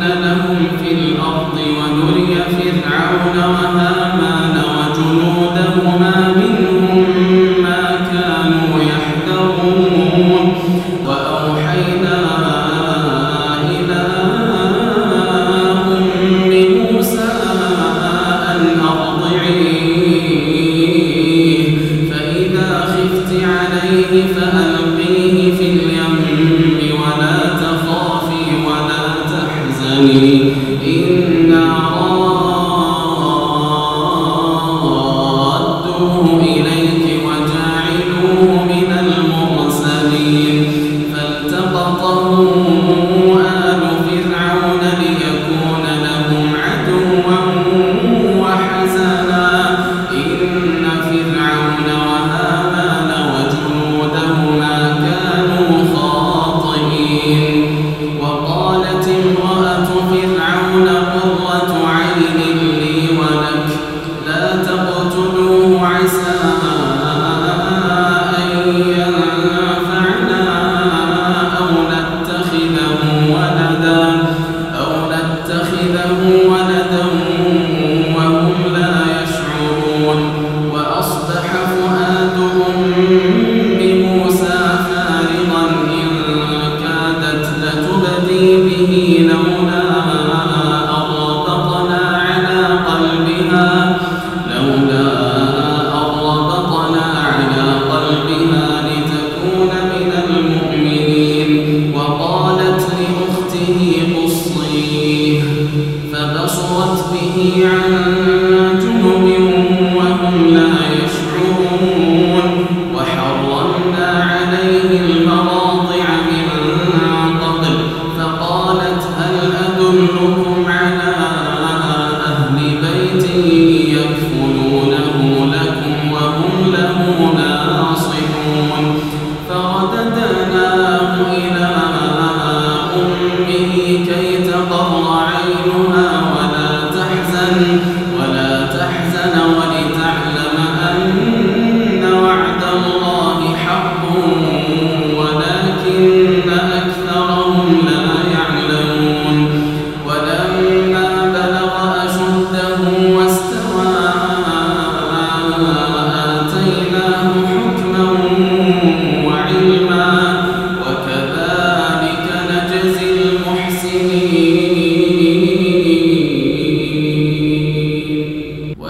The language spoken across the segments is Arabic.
لهم إياه السَّمَاءِ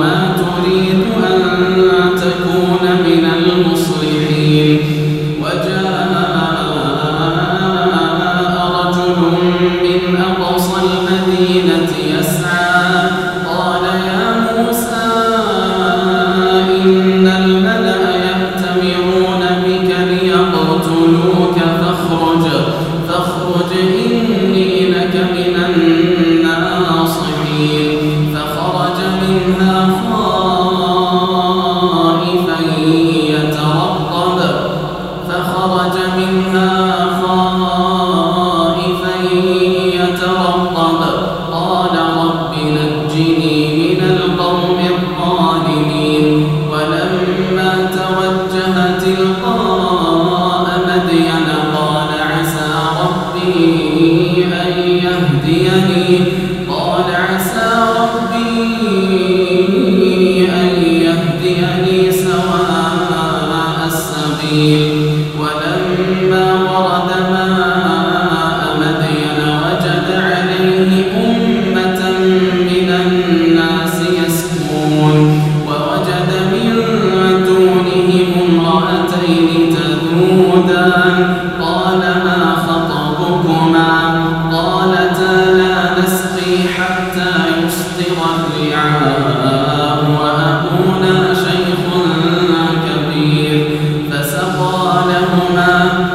والله على